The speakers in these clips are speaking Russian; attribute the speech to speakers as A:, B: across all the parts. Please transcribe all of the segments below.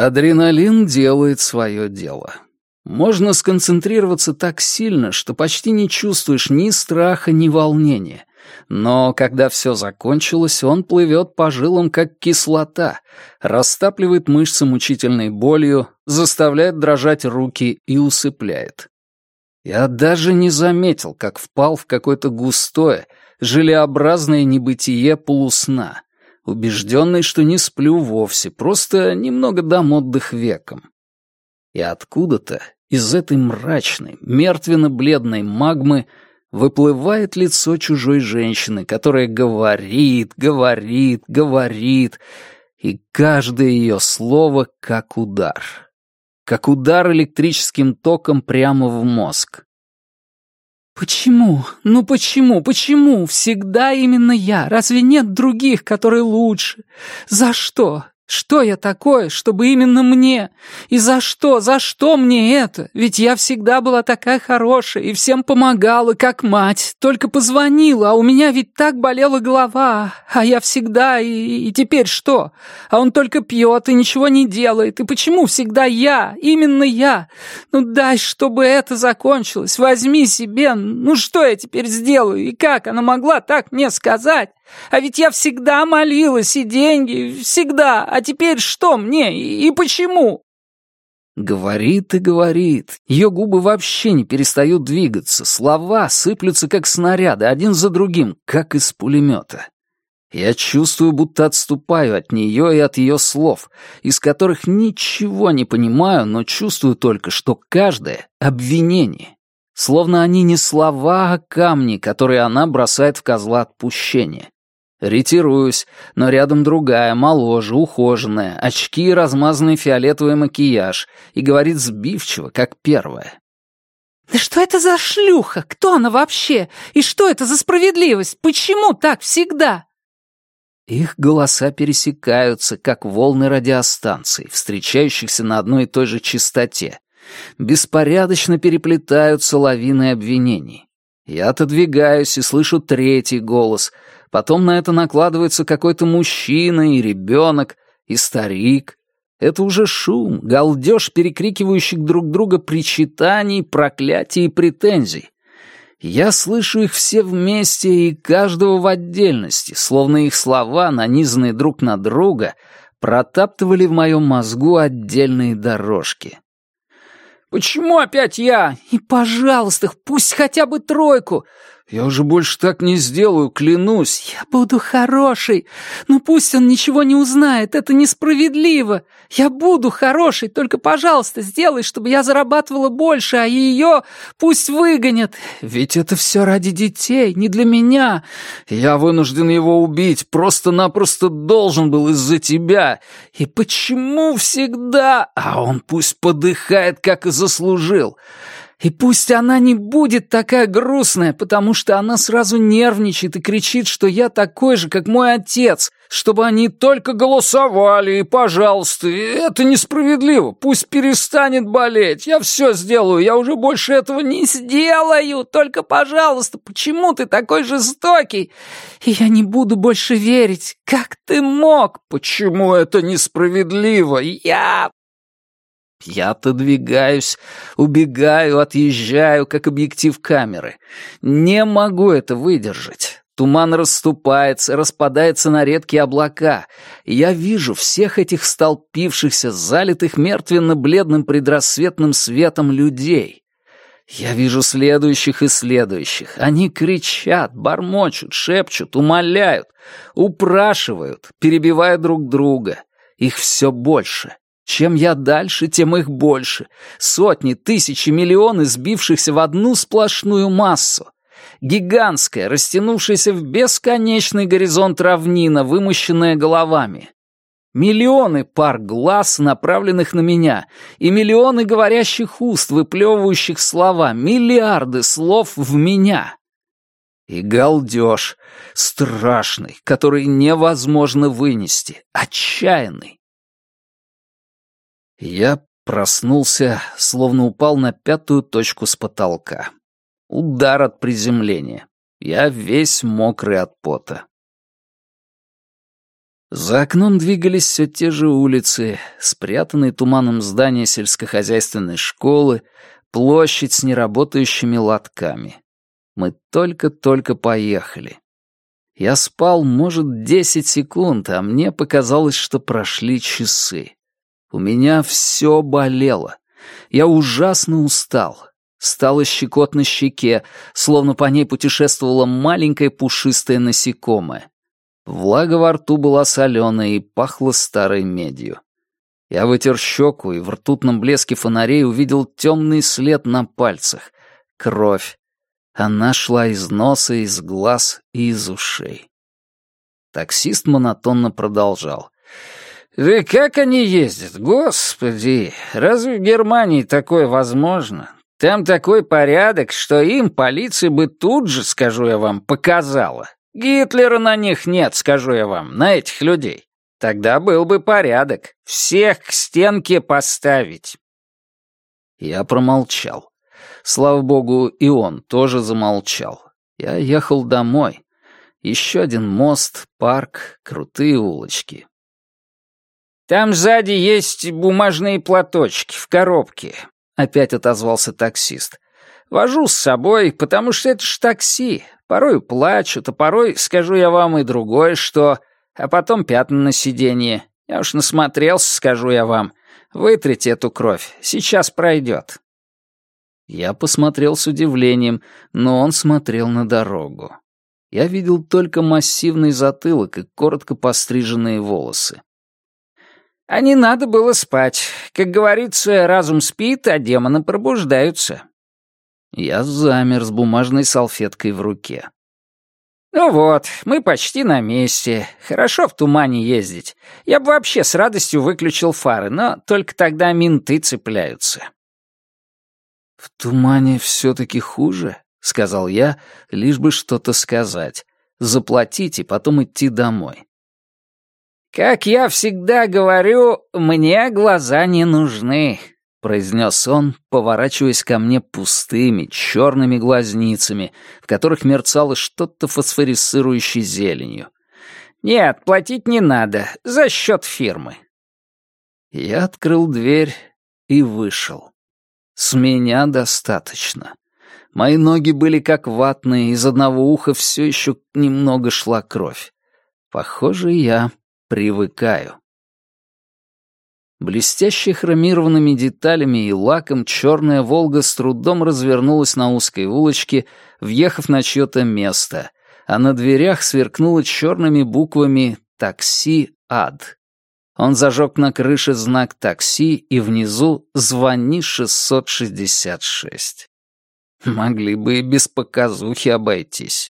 A: Адреналин делает свое дело. Можно сконцентрироваться так сильно, что почти не чувствуешь ни страха, ни волнения. Но когда все закончилось, он плывет по жилам, как кислота, растапливает мышцы мучительной болью, заставляет дрожать руки и усыпляет. Я даже не заметил, как впал в какое-то густое, желеобразное небытие полусна, убежденный, что не сплю вовсе, просто немного дам отдых веком. И откуда-то из этой мрачной, мертвенно-бледной магмы выплывает лицо чужой женщины, которая говорит, говорит, говорит, и каждое ее слово как удар. Как удар электрическим током прямо в мозг.
B: «Почему? Ну почему? Почему? Всегда именно я. Разве нет других, которые лучше? За что? Что я такое, чтобы именно мне? И за что, за что мне это? Ведь я всегда была такая хорошая и всем помогала, как мать. Только позвонила, а у меня ведь так болела голова. А я всегда, и, и теперь что? А он только пьет и ничего не делает. И почему всегда я? Именно я? Ну дай, чтобы это закончилось. Возьми себе. Ну что я теперь сделаю? И как она могла так мне сказать? А ведь я всегда молилась, и деньги, всегда. А теперь что мне и почему?»
A: Говорит и говорит. Ее губы вообще не перестают двигаться. Слова сыплются, как снаряды, один за другим, как из пулемета. Я чувствую, будто отступаю от нее и от ее слов, из которых ничего не понимаю, но чувствую только, что каждое — обвинение. Словно они не слова, а камни, которые она бросает в козла отпущения. Ретируюсь, но рядом другая, моложе, ухоженная, очки и размазанный фиолетовый макияж, и говорит сбивчиво, как первая.
B: «Да что это за шлюха? Кто она вообще? И что это за справедливость? Почему так всегда?»
A: Их голоса пересекаются, как волны радиостанций, встречающихся на одной и той же частоте. Беспорядочно переплетаются лавины обвинений. Я отодвигаюсь и слышу третий голос — Потом на это накладывается какой-то мужчина и ребенок, и старик. Это уже шум, галдеж перекрикивающих друг друга причитаний, проклятий и претензий. Я слышу их все вместе и каждого в отдельности, словно их слова, нанизанные друг на друга, протаптывали в моем мозгу отдельные дорожки. «Почему опять я? И, пожалуйста, пусть хотя бы тройку. «Я уже больше так не сделаю, клянусь».
B: «Я буду хороший. Но пусть он ничего не узнает, это несправедливо. Я буду хороший, только, пожалуйста, сделай, чтобы я зарабатывала больше, а ее пусть выгонят. Ведь это все ради детей, не для меня.
A: Я вынужден его убить, просто-напросто должен был из-за тебя.
B: И почему всегда?
A: А он пусть подыхает, как и заслужил».
B: И пусть она не будет такая грустная, потому что она сразу нервничает и кричит, что я такой же, как мой отец, чтобы они только голосовали, и, пожалуйста, это несправедливо, пусть перестанет болеть, я все сделаю, я уже больше этого не сделаю, только, пожалуйста, почему ты такой жестокий? И я не буду больше верить, как ты мог?
A: Почему это несправедливо? Я я отодвигаюсь, убегаю, отъезжаю, как объектив камеры. Не могу это выдержать. Туман расступается, распадается на редкие облака. Я вижу всех этих столпившихся, залитых мертвенно-бледным предрассветным светом людей. Я вижу следующих и следующих. Они кричат, бормочут, шепчут, умоляют, упрашивают, перебивая друг друга. Их все больше. Чем я дальше, тем их больше. Сотни, тысячи, миллионы сбившихся в одну сплошную массу. Гигантская, растянувшаяся в бесконечный горизонт равнина, вымощенная головами. Миллионы пар глаз, направленных на меня, и миллионы говорящих уст, выплевывающих слова, миллиарды слов в меня. И галдеж, страшный, который невозможно вынести, отчаянный. Я проснулся, словно упал на пятую точку с потолка. Удар от приземления. Я весь мокрый от пота. За окном двигались все те же улицы, спрятанные туманом здания сельскохозяйственной школы, площадь с неработающими лотками. Мы только-только поехали. Я спал, может, десять секунд, а мне показалось, что прошли часы. У меня все болело. Я ужасно устал. Стало щекот на щеке, словно по ней путешествовало маленькое пушистое насекомое. Влага во рту была соленая и пахла старой медью. Я вытер щеку и в ртутном блеске фонарей увидел темный след на пальцах. Кровь. Она шла из носа, из глаз и из ушей. Таксист монотонно продолжал. «Да как они ездят, господи! Разве в Германии такое возможно? Там такой порядок, что им полиция бы тут же, скажу я вам, показала. Гитлера на них нет, скажу я вам, на этих людей. Тогда был бы порядок. Всех к стенке поставить. Я промолчал. Слава богу, и он тоже замолчал. Я ехал домой. Еще один мост, парк, крутые улочки. «Там сзади есть бумажные платочки в коробке», — опять отозвался таксист. «Вожу с собой, потому что это ж такси. Порой плачут, а порой, скажу я вам, и другое что, а потом пятна на сиденье. Я уж насмотрелся, скажу я вам. Вытрите эту кровь, сейчас пройдет. Я посмотрел с удивлением, но он смотрел на дорогу. Я видел только массивный затылок и коротко постриженные волосы. А не надо было спать. Как говорится, разум спит, а демоны пробуждаются. Я замер с бумажной салфеткой в руке. «Ну вот, мы почти на месте. Хорошо в тумане ездить. Я бы вообще с радостью выключил фары, но только тогда менты цепляются». «В тумане все-таки хуже», — сказал я, лишь бы что-то сказать. Заплатить и потом идти домой.
B: «Как я всегда говорю, мне глаза не нужны», — произнес он, поворачиваясь ко мне пустыми, черными глазницами, в которых мерцало что-то фосфорисцирующей зеленью. «Нет, платить не надо, за счет фирмы».
A: Я открыл дверь и вышел. С меня достаточно. Мои ноги были как ватные, из одного уха все еще немного шла кровь. Похоже, я привыкаю. Блестящая хромированными деталями и лаком черная «Волга» с трудом развернулась на узкой улочке, въехав на чье-то место, а на дверях сверкнуло черными буквами «Такси Ад». Он зажег на крыше знак такси и внизу «Звони 666». Могли бы и без показухи обойтись.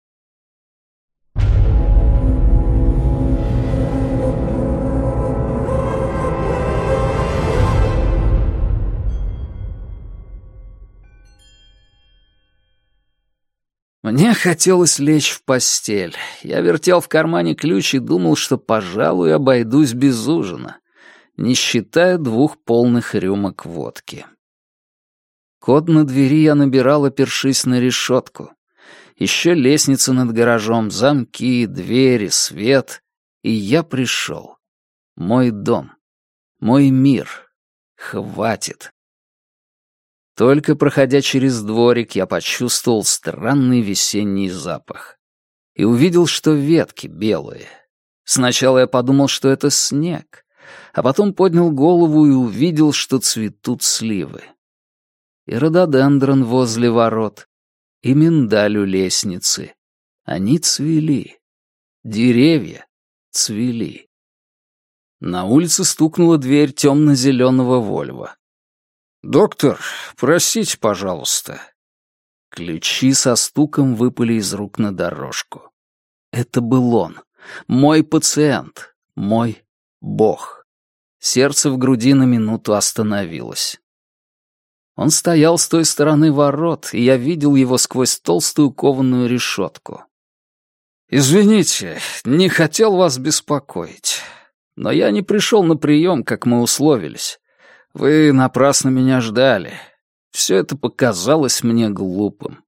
A: Мне хотелось лечь в постель. Я вертел в кармане ключ и думал, что, пожалуй, обойдусь без ужина, не считая двух полных рюмок водки. Код на двери я набирал, опершись на решетку. Еще лестница над гаражом, замки, двери, свет. И я пришел. Мой дом. Мой мир. Хватит. Только проходя через дворик, я почувствовал странный весенний запах. И увидел, что ветки белые. Сначала я подумал, что это снег, а потом поднял голову и увидел, что цветут сливы. И рододендрон возле ворот, и миндаль у лестницы. Они цвели. Деревья цвели. На улице стукнула дверь темно-зеленого Вольва. «Доктор, простите, пожалуйста». Ключи со стуком выпали из рук на дорожку. Это был он, мой пациент, мой бог. Сердце в груди на минуту остановилось. Он стоял с той стороны ворот, и я видел его сквозь толстую кованую решетку. «Извините, не хотел вас беспокоить, но я не пришел на прием, как мы условились. Вы напрасно меня ждали. Все это показалось мне глупым.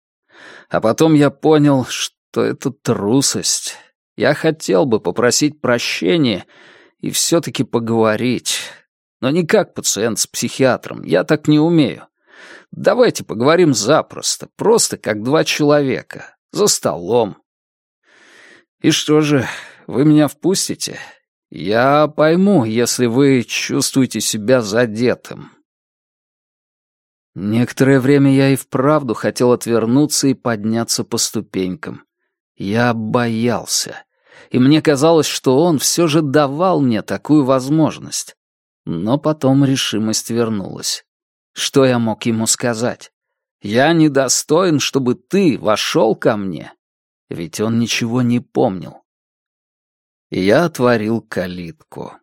A: А потом я понял, что это трусость. Я хотел бы попросить прощения и все-таки поговорить. Но не как пациент с психиатром, я так не умею. Давайте поговорим запросто, просто как два человека, за столом. И что же, вы меня впустите? Я пойму, если вы чувствуете себя задетым. Некоторое время я и вправду хотел отвернуться и подняться по ступенькам. Я боялся. И мне казалось, что он все же давал мне такую возможность. Но потом решимость вернулась. Что я мог ему сказать? Я недостоин, чтобы ты вошел ко мне. Ведь он ничего не помнил. И я отворил калитку.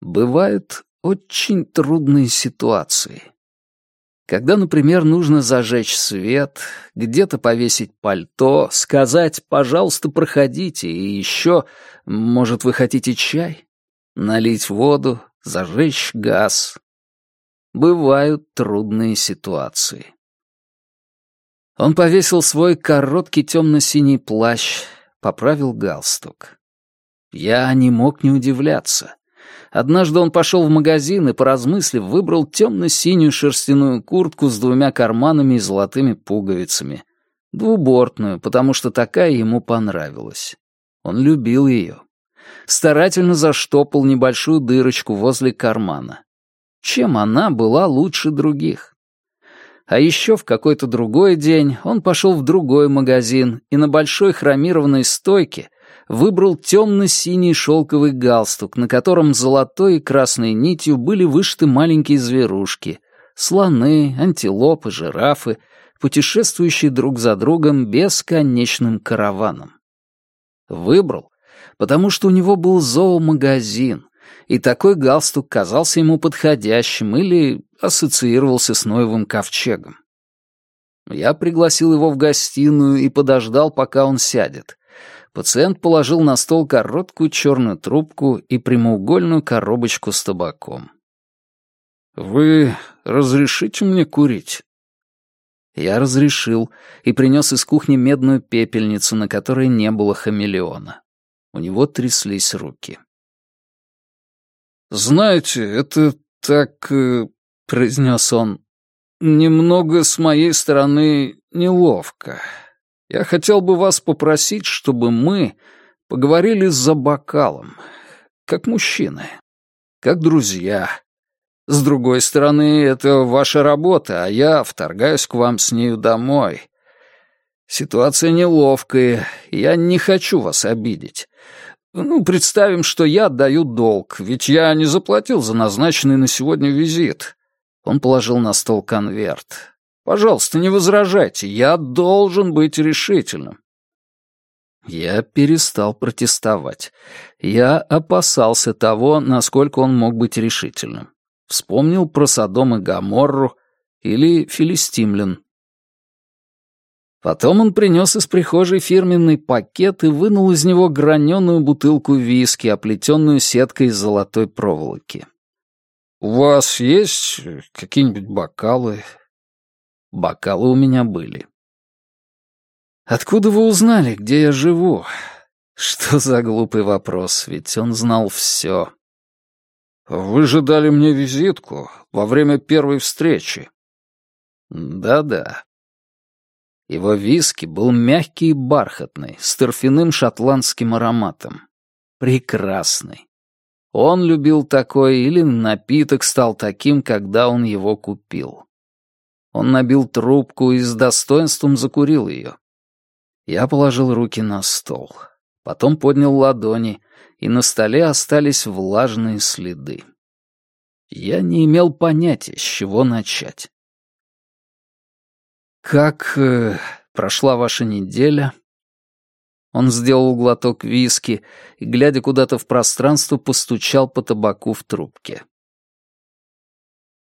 A: Бывают очень трудные ситуации. Когда, например, нужно зажечь свет, где-то повесить пальто, сказать «пожалуйста, проходите» и еще, может, вы хотите чай? Налить воду, зажечь газ. Бывают трудные ситуации. Он повесил свой короткий темно-синий плащ, поправил галстук. Я не мог не удивляться. Однажды он пошел в магазин и, поразмыслив, выбрал темно-синюю шерстяную куртку с двумя карманами и золотыми пуговицами. Двубортную, потому что такая ему понравилась. Он любил ее. Старательно заштопал небольшую дырочку возле кармана. Чем она была лучше других? А еще в какой-то другой день он пошел в другой магазин и на большой хромированной стойке — выбрал темно-синий шелковый галстук, на котором золотой и красной нитью были вышиты маленькие зверушки — слоны, антилопы, жирафы, путешествующие друг за другом бесконечным караваном. Выбрал, потому что у него был зоомагазин, и такой галстук казался ему подходящим или ассоциировался с Ноевым ковчегом. Я пригласил его в гостиную и подождал, пока он сядет, пациент положил на стол короткую черную трубку и прямоугольную коробочку с табаком. «Вы разрешите мне курить?» Я разрешил и принес из кухни медную пепельницу, на которой не было хамелеона. У него тряслись руки. «Знаете, это так...» э, — произнес он. «Немного с моей стороны неловко. Я хотел бы вас попросить, чтобы мы поговорили за бокалом, как мужчины, как друзья. С другой стороны, это ваша работа, а я вторгаюсь к вам с нею домой. Ситуация неловкая, я не хочу вас обидеть. Ну, представим, что я отдаю долг, ведь я не заплатил за назначенный на сегодня визит. Он положил на стол конверт. Пожалуйста, не возражайте, я должен быть решительным. Я перестал протестовать. Я опасался того, насколько он мог быть решительным. Вспомнил про Содом и Гоморру или Филистимлян. Потом он принес из прихожей фирменный пакет и вынул из него граненую бутылку виски, оплетенную сеткой из золотой проволоки. «У вас есть какие-нибудь бокалы Бокалы у меня были. «Откуда вы узнали, где я живу?» Что за глупый вопрос, ведь он знал все. «Вы же дали мне визитку во время первой встречи». «Да-да». Его виски был мягкий и бархатный, с торфяным шотландским ароматом. Прекрасный. Он любил такой или напиток стал таким, когда он его купил. Он набил трубку и с достоинством закурил ее. Я положил руки на стол. Потом поднял ладони, и на столе остались влажные следы. Я не имел понятия, с чего начать. «Как э, прошла ваша неделя?» Он сделал глоток виски и, глядя куда-то в пространство, постучал по табаку в трубке.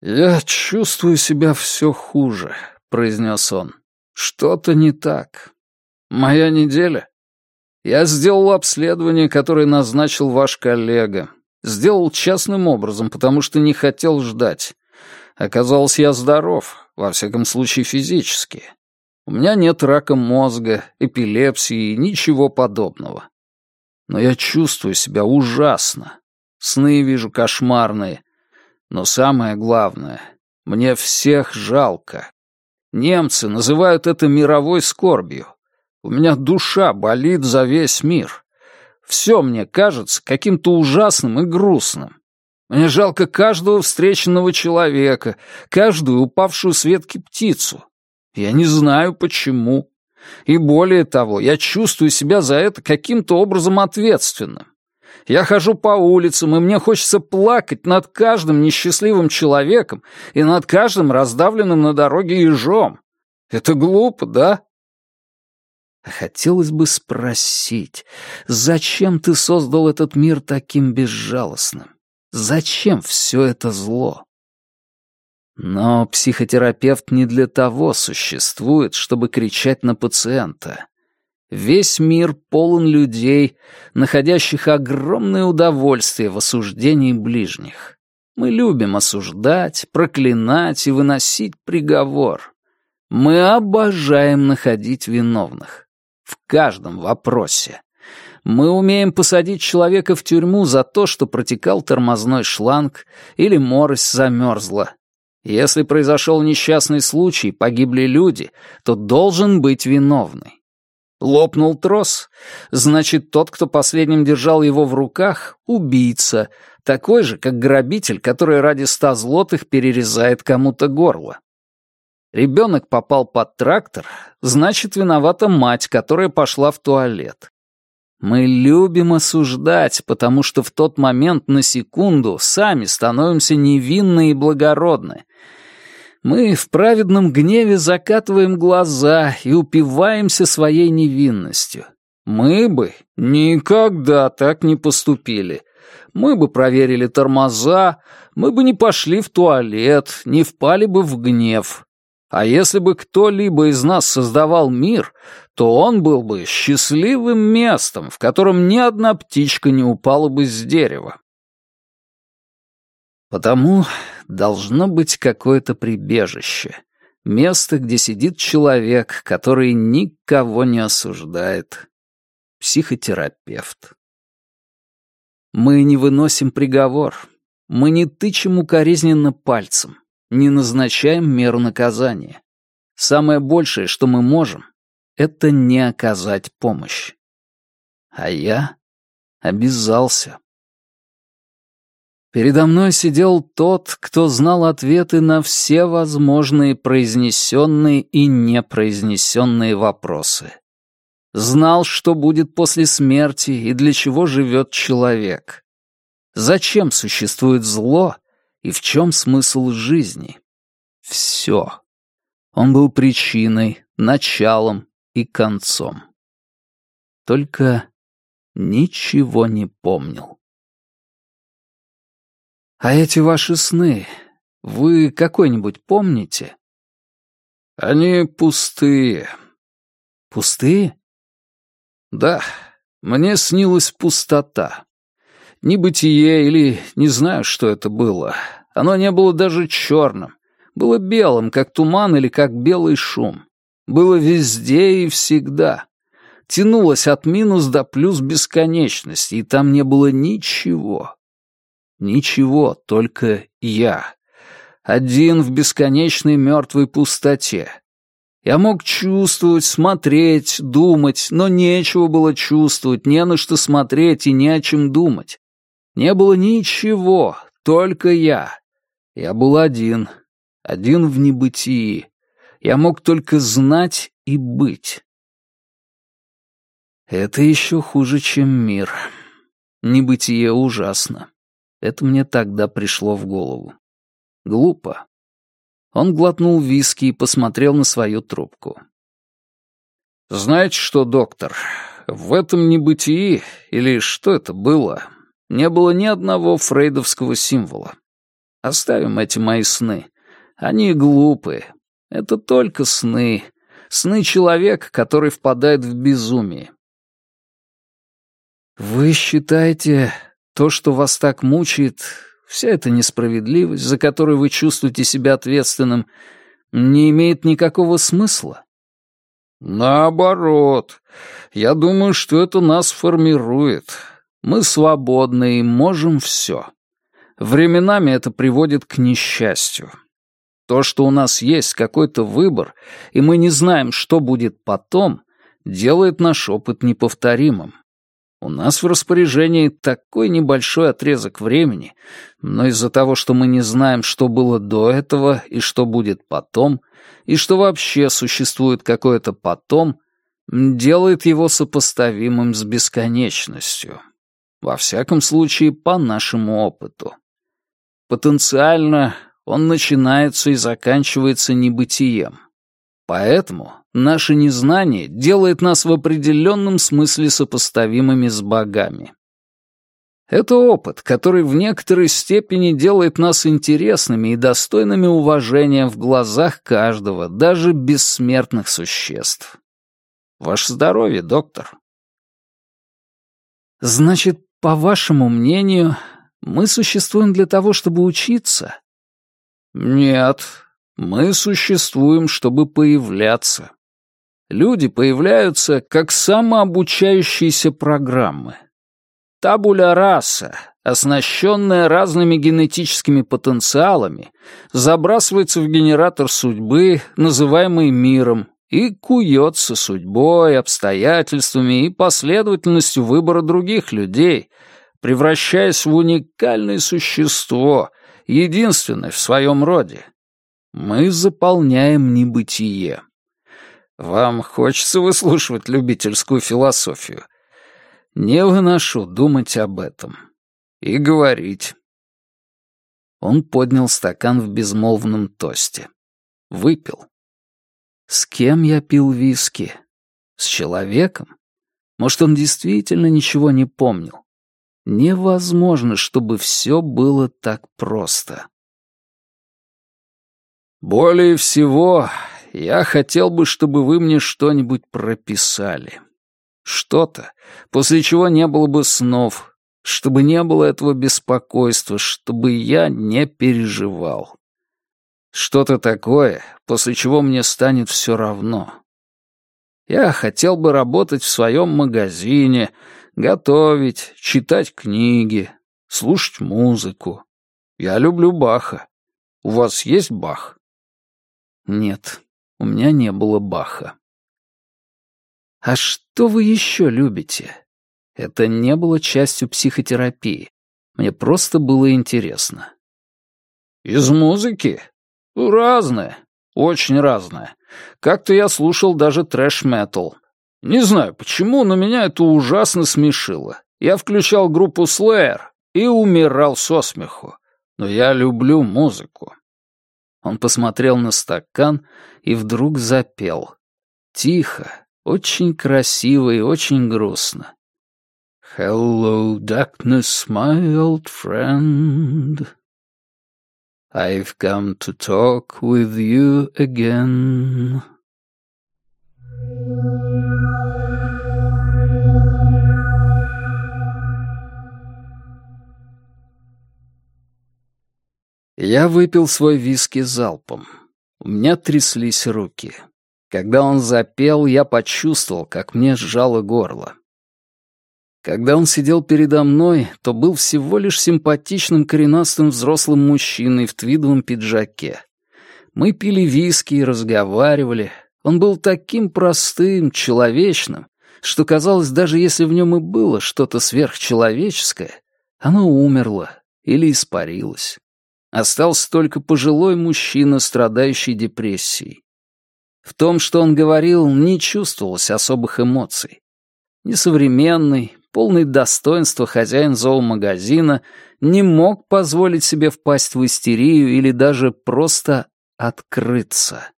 A: «Я чувствую себя все хуже», — произнес он. «Что-то не так. Моя неделя. Я сделал обследование, которое назначил ваш коллега. Сделал частным образом, потому что не хотел ждать. Оказалось, я здоров, во всяком случае физически. У меня нет рака мозга, эпилепсии и ничего подобного. Но я чувствую себя ужасно. Сны вижу кошмарные. Но самое главное, мне всех жалко. Немцы называют это мировой скорбью. У меня душа болит за весь мир. Все мне кажется каким-то ужасным и грустным. Мне жалко каждого встреченного человека, каждую упавшую с ветки птицу. Я не знаю, почему. И более того, я чувствую себя за это каким-то образом ответственным. Я хожу по улицам, и мне хочется плакать над каждым несчастливым человеком и над каждым раздавленным на дороге ежом. Это глупо, да? Хотелось бы спросить, зачем ты создал этот мир таким безжалостным? Зачем все это зло? Но психотерапевт не для того существует, чтобы кричать на пациента. Весь мир полон людей, находящих огромное удовольствие в осуждении ближних. Мы любим осуждать, проклинать и выносить приговор. Мы обожаем находить виновных. В каждом вопросе. Мы умеем посадить человека в тюрьму за то, что протекал тормозной шланг или морось замерзла. Если произошел несчастный случай, погибли люди, то должен быть виновный. Лопнул трос, значит, тот, кто последним держал его в руках, убийца, такой же, как грабитель, который ради ста злотых перерезает кому-то горло. Ребенок попал под трактор, значит, виновата мать, которая пошла в туалет. Мы любим осуждать, потому что в тот момент на секунду сами становимся невинны и благородны, мы в праведном гневе закатываем глаза и упиваемся своей невинностью. Мы бы никогда так не поступили. Мы бы проверили тормоза, мы бы не пошли в туалет, не впали бы в гнев. А если бы кто-либо из нас создавал мир, то он был бы счастливым местом, в котором ни одна птичка не упала бы с дерева. Потому должно быть какое-то прибежище. Место, где сидит человек, который никого не осуждает. Психотерапевт. Мы не выносим приговор. Мы не тычем укоризненно пальцем, не назначаем меру наказания. Самое большее, что мы можем, это не оказать помощь. А я обязался. Передо мной сидел тот, кто знал ответы на все возможные произнесенные и непроизнесенные вопросы. Знал, что будет после смерти и для чего живет человек. Зачем существует зло и в чем смысл жизни? Все. Он был причиной, началом и концом. Только ничего не помнил. А эти ваши сны, вы какой-нибудь помните? Они пустые. Пустые? Да, мне снилась пустота. Небытие или не знаю, что это было. Оно не было даже черным. Было белым, как туман или как белый шум. Было везде и всегда. Тянулось от минус до плюс бесконечности, и там не было ничего. Ничего, только я. Один в бесконечной мертвой пустоте. Я мог чувствовать, смотреть, думать, но нечего было чувствовать, не на что смотреть и не о чем думать. Не было ничего, только я. Я был один, один в небытии. Я мог только знать и быть. Это еще хуже, чем мир. Небытие ужасно. Это мне тогда пришло в голову. Глупо. Он глотнул виски и посмотрел на свою трубку. «Знаете что, доктор, в этом небытии, или что это было, не было ни одного фрейдовского символа. Оставим эти мои сны. Они глупые. Это только сны. Сны человека, который впадает в безумие. Вы считаете, то, что вас так мучает, вся эта несправедливость, за которую вы чувствуете себя ответственным, не имеет никакого смысла? Наоборот. Я думаю, что это нас формирует. Мы свободны и можем все. Временами это приводит к несчастью. То, что у нас есть какой-то выбор, и мы не знаем, что будет потом, делает наш опыт неповторимым. У нас в распоряжении такой небольшой отрезок времени, но из-за того, что мы не знаем, что было до этого и что будет потом, и что вообще существует какое-то потом, делает его сопоставимым с бесконечностью. Во всяком случае, по нашему опыту. Потенциально он начинается и заканчивается небытием. Поэтому наше незнание делает нас в определенном смысле сопоставимыми с богами. Это опыт, который в некоторой степени делает нас интересными и достойными уважения в глазах каждого, даже бессмертных существ. Ваше здоровье, доктор. Значит, по вашему мнению, мы существуем для того, чтобы учиться? Нет, мы существуем, чтобы появляться. Люди появляются как самообучающиеся программы. Табуля раса, оснащенная разными генетическими потенциалами, забрасывается в генератор судьбы, называемый миром, и куется судьбой, обстоятельствами и последовательностью выбора других людей, превращаясь в уникальное существо, единственное в своем роде, мы заполняем небытие. Вам хочется выслушивать любительскую философию? Не выношу думать об этом. И говорить. Он поднял стакан в безмолвном тосте. Выпил. С кем я пил виски? С человеком? Может, он действительно ничего не помнил? Невозможно, чтобы все было так просто. Более всего, я хотел бы, чтобы вы мне что-нибудь прописали. Что-то, после чего не было бы снов, чтобы не было этого беспокойства, чтобы я не переживал. Что-то такое, после чего мне станет все равно. Я хотел бы работать в своем магазине, готовить, читать книги, слушать музыку. Я люблю Баха. У вас есть Бах? Нет, у меня не было Баха. А что вы еще любите? Это не было частью психотерапии. Мне просто было интересно. Из музыки? Разное. Очень разное. Как-то я слушал даже трэш-метал. Не знаю почему, но меня это ужасно смешило. Я включал группу Slayer и умирал со смеху. Но я люблю музыку. Он посмотрел на стакан и вдруг запел. Тихо, очень красиво и очень грустно. «Hello, darkness, my old friend. I've come to talk with you again». Я выпил свой виски залпом. У меня тряслись руки. Когда он запел, я почувствовал, как мне сжало горло. Когда он сидел передо мной, то был всего лишь симпатичным коренастым взрослым мужчиной в твидовом пиджаке. Мы пили виски и разговаривали. Он был таким простым, человечным, что казалось, даже если в нем и было что-то сверхчеловеческое, оно умерло или испарилось. Остался только пожилой мужчина, страдающий депрессией. В том, что он говорил, не чувствовалось особых эмоций. Несовременный, полный достоинства хозяин зоомагазина не мог позволить себе впасть в истерию или даже просто открыться.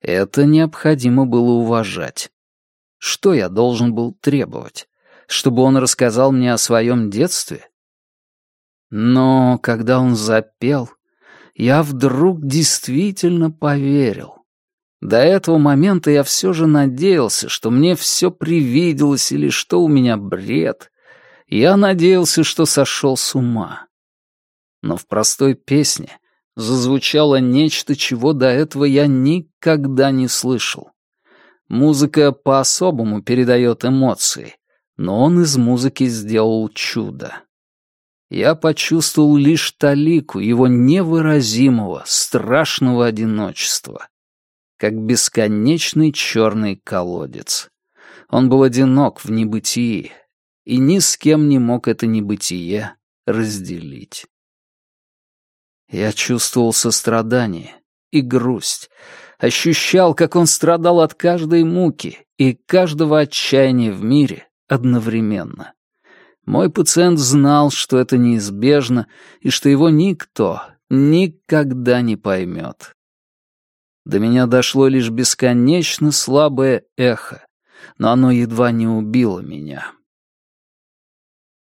A: Это необходимо было уважать. Что я должен был требовать? Чтобы он рассказал мне о своем детстве? Но когда он запел, я вдруг действительно поверил. До этого момента я все же надеялся, что мне все привиделось или что у меня бред. Я надеялся, что сошел с ума. Но в простой песне зазвучало нечто, чего до этого я никогда не слышал. Музыка по-особому передает эмоции, но он из музыки сделал чудо. Я почувствовал лишь талику его невыразимого, страшного одиночества, как бесконечный черный колодец. Он был одинок в небытии, и ни с кем не мог это небытие разделить. Я чувствовал сострадание и грусть, ощущал, как он страдал от каждой муки и каждого отчаяния в мире одновременно. Мой пациент знал, что это неизбежно и что его никто никогда не поймет. До меня дошло лишь бесконечно слабое эхо, но оно едва не убило меня.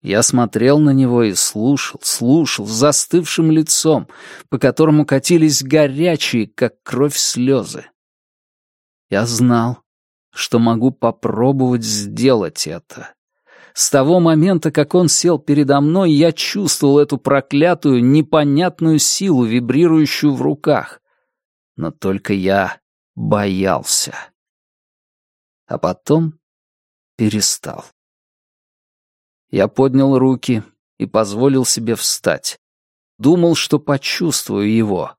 A: Я смотрел на него и слушал, слушал с застывшим лицом, по которому катились горячие, как кровь, слезы. Я знал, что могу попробовать сделать это. С того момента, как он сел передо мной, я чувствовал эту проклятую, непонятную силу, вибрирующую в руках. Но только я боялся. А потом перестал. Я поднял руки и позволил себе встать. Думал, что почувствую его.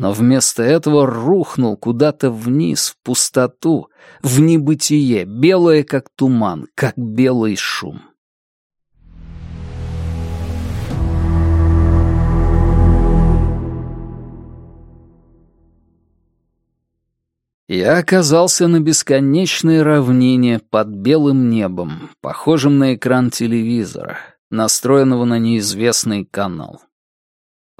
A: Но вместо этого рухнул куда-то вниз, в пустоту, в небытие, белое как туман, как белый шум. Я оказался на бесконечной равнине под белым небом, похожим на экран телевизора, настроенного на неизвестный канал.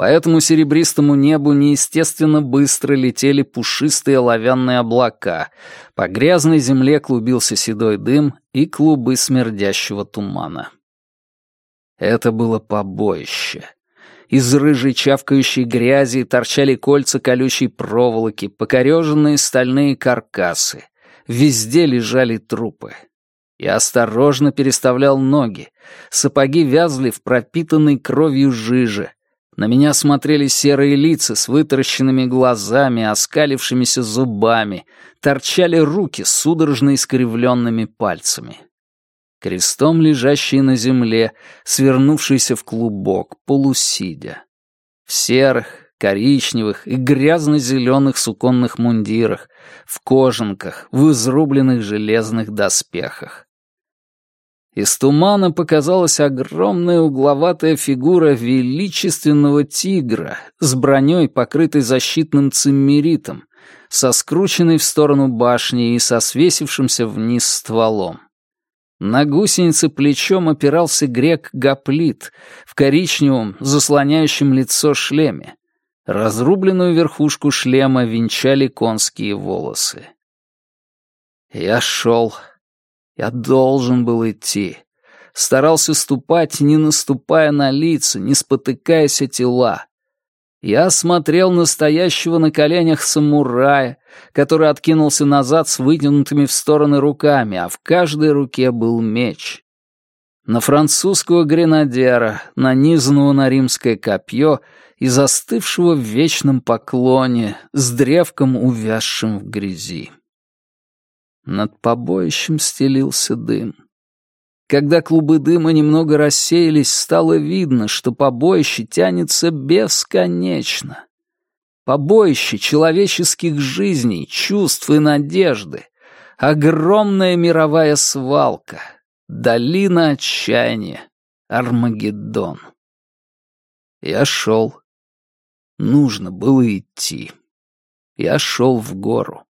A: По этому серебристому небу неестественно быстро летели пушистые оловянные облака, по грязной земле клубился седой дым и клубы смердящего тумана. Это было побоище. Из рыжей чавкающей грязи торчали кольца колючей проволоки, покореженные стальные каркасы. Везде лежали трупы. Я осторожно переставлял ноги. Сапоги вязли в пропитанной кровью жиже. На меня смотрели серые лица с вытаращенными глазами, оскалившимися зубами. Торчали руки с судорожно искривленными пальцами крестом лежащие на земле, свернувшиеся в клубок, полусидя. В серых, коричневых и грязно-зеленых суконных мундирах, в кожанках, в изрубленных железных доспехах. Из тумана показалась огромная угловатая фигура величественного тигра с броней, покрытой защитным циммеритом, со скрученной в сторону башни и со свесившимся вниз стволом. На гусенице плечом опирался грек Гоплит в коричневом, заслоняющем лицо шлеме. Разрубленную верхушку шлема венчали конские волосы. Я шел. Я должен был идти. Старался ступать, не наступая на лица, не спотыкаясь о тела. Я смотрел настоящего на коленях самурая, который откинулся назад с вытянутыми в стороны руками, а в каждой руке был меч. На французского гренадера, нанизанного на римское копье и застывшего в вечном поклоне с древком, увязшим в грязи. Над побоищем стелился дым. Когда клубы дыма немного рассеялись, стало видно, что побоище тянется бесконечно. Побоище человеческих жизней, чувств и надежды. Огромная мировая свалка. Долина отчаяния. Армагеддон. Я шел. Нужно было идти. Я шел в гору.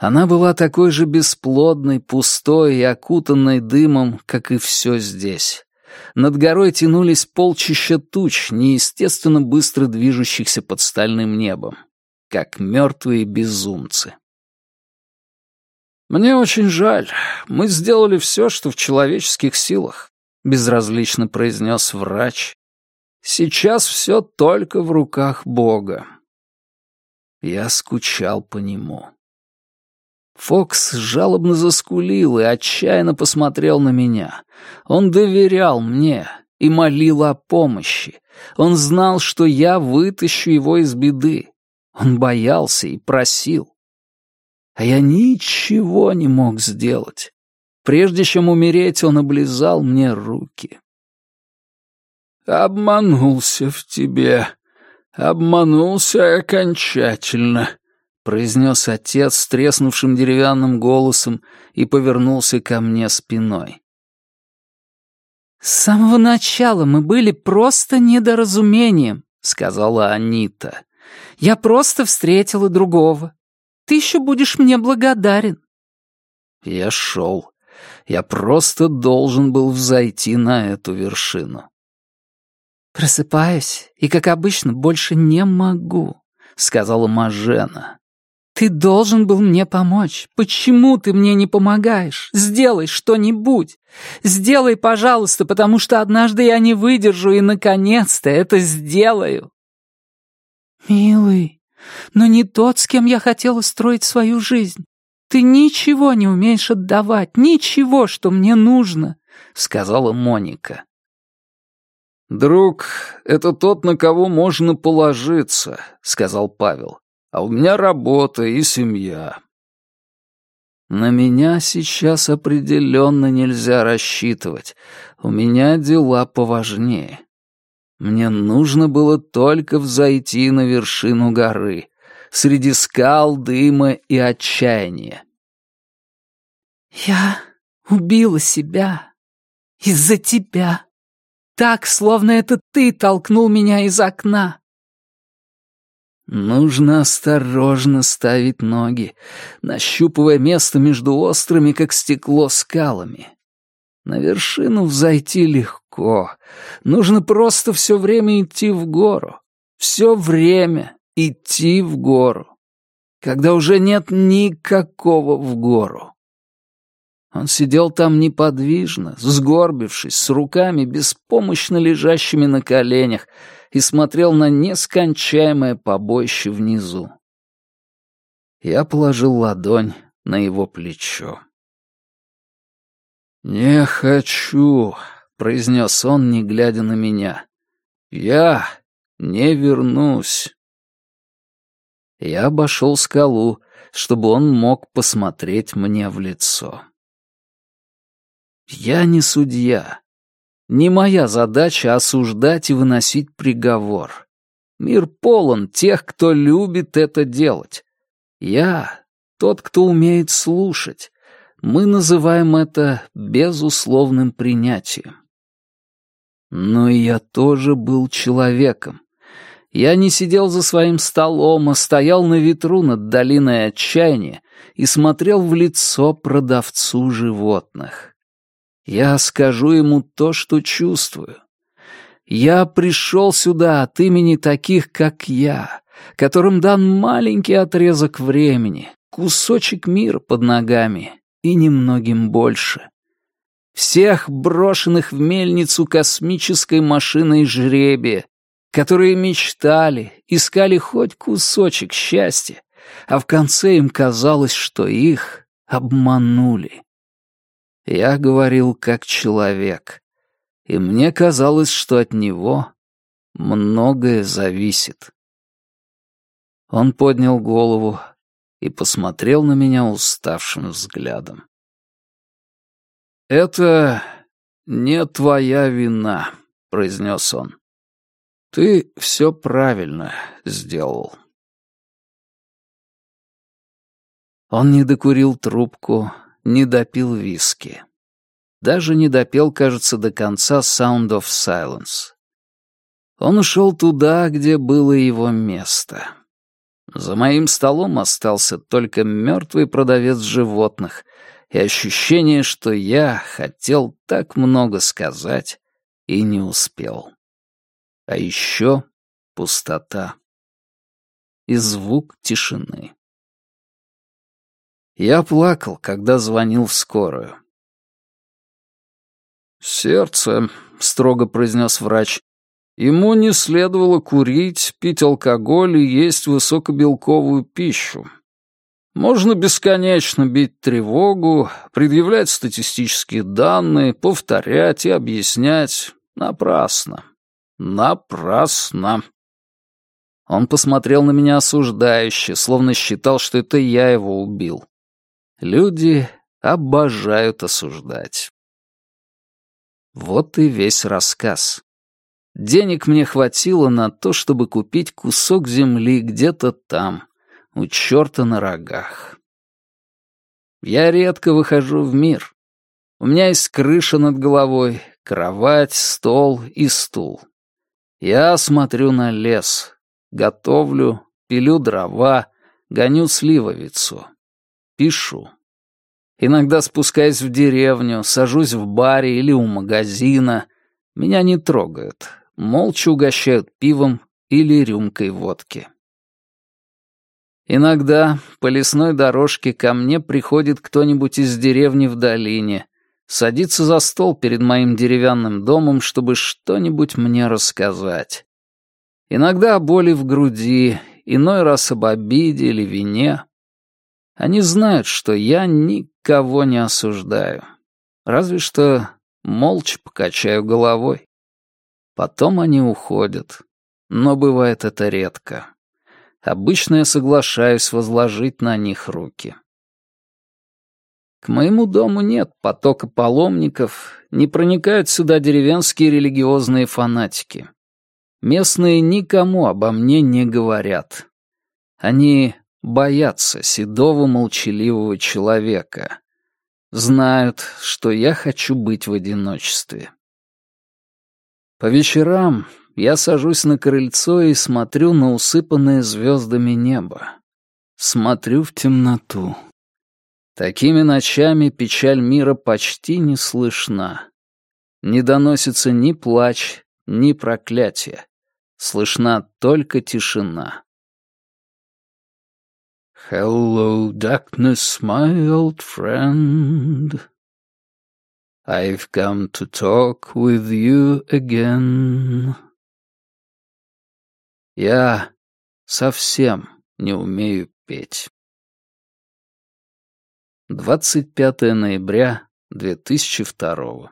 A: Она была такой же бесплодной, пустой и окутанной дымом, как и все здесь. Над горой тянулись полчища туч, неестественно быстро движущихся под стальным небом, как мертвые безумцы. «Мне очень жаль. Мы сделали все, что в человеческих силах», — безразлично произнес врач. «Сейчас все только в руках Бога». Я скучал по нему. Фокс жалобно заскулил и отчаянно посмотрел на меня. Он доверял мне и молил о помощи. Он знал, что я вытащу его из беды. Он боялся и просил. А я ничего не мог сделать. Прежде чем умереть, он облизал мне руки. «Обманулся в тебе. Обманулся окончательно», — произнес отец с треснувшим деревянным голосом и повернулся ко мне спиной.
B: «С самого начала мы были просто недоразумением», — сказала Анита. «Я просто встретила другого. Ты еще будешь мне благодарен».
A: Я шел. Я просто должен был взойти на эту вершину.
B: «Просыпаюсь, и, как обычно, больше не могу», — сказала Мажена. «Ты должен был мне помочь. Почему ты мне не помогаешь? Сделай что-нибудь. Сделай, пожалуйста, потому что однажды я не выдержу и, наконец-то, это сделаю». «Милый, но не тот, с кем я хотела строить свою жизнь. Ты ничего не умеешь отдавать, ничего, что мне нужно», — сказала Моника.
A: «Друг — это тот, на кого можно положиться», — сказал Павел а у меня работа и семья. На меня сейчас определенно нельзя рассчитывать. У меня дела поважнее. Мне нужно было только взойти на вершину горы, среди скал, дыма и отчаяния.
B: «Я убила себя из-за тебя. Так, словно это ты толкнул меня из окна.
A: Нужно осторожно ставить ноги, нащупывая место между острыми, как стекло, скалами. На вершину взойти легко. Нужно просто все время идти в гору. Все время идти в гору. Когда уже нет никакого в гору. Он сидел там неподвижно, сгорбившись, с руками, беспомощно лежащими на коленях, и смотрел на нескончаемое побоище внизу. Я положил ладонь на его плечо. «Не хочу», — произнес он, не глядя на меня. «Я не вернусь». Я обошел скалу, чтобы он мог посмотреть мне в лицо. Я не судья, не моя задача осуждать и выносить приговор. Мир полон тех, кто любит это делать. Я — тот, кто умеет слушать. Мы называем это безусловным принятием. Но я тоже был человеком. Я не сидел за своим столом, а стоял на ветру над долиной отчаяния и смотрел в лицо продавцу животных. Я скажу ему то, что чувствую. Я пришел сюда от имени таких, как я, которым дан маленький отрезок времени, кусочек мира под ногами и немногим больше. Всех брошенных в мельницу космической машиной жребия, которые мечтали, искали хоть кусочек счастья, а в конце им казалось, что их обманули. Я говорил как человек, и мне казалось, что от него многое зависит. Он поднял голову и посмотрел на меня уставшим взглядом. «Это не твоя вина», — произнес он. «Ты все правильно сделал». Он не докурил трубку, не допил виски. Даже не допел, кажется, до конца Sound of Silence. Он ушел туда, где было его место. За моим столом остался только мертвый продавец животных и ощущение, что я хотел так много сказать и не успел. А еще пустота и звук тишины. Я плакал, когда звонил в скорую. «Сердце», — строго произнес врач, — «ему не следовало курить, пить алкоголь и есть высокобелковую пищу. Можно бесконечно бить тревогу, предъявлять статистические данные, повторять и объяснять. Напрасно. Напрасно». Он посмотрел на меня осуждающе, словно считал, что это я его убил. Люди обожают осуждать. Вот и весь рассказ. Денег мне хватило на то, чтобы купить кусок земли где-то там, у черта на рогах. Я редко выхожу в мир. У меня есть крыша над головой, кровать, стол и стул. Я смотрю на лес, готовлю, пилю дрова, гоню сливовицу, пишу. Иногда спускаюсь в деревню, сажусь в баре или у магазина. Меня не трогают, молча угощают пивом или рюмкой водки. Иногда по лесной дорожке ко мне приходит кто-нибудь из деревни в долине, садится за стол перед моим деревянным домом, чтобы что-нибудь мне рассказать. Иногда о боли в груди, иной раз об обиде или вине. Они знают, что я никого не осуждаю. Разве что молча покачаю головой. Потом они уходят. Но бывает это редко. Обычно я соглашаюсь возложить на них руки. К моему дому нет потока паломников, не проникают сюда деревенские религиозные фанатики. Местные никому обо мне не говорят. Они боятся седого молчаливого человека. Знают, что я хочу быть в одиночестве. По вечерам я сажусь на крыльцо и смотрю на усыпанное звездами небо. Смотрю в темноту. Такими ночами печаль мира почти не слышна. Не доносится ни плач, ни проклятие. Слышна только тишина. Hello, darkness, my old friend. I've come to talk with you again. Я совсем не умею петь. 25 ноября 2002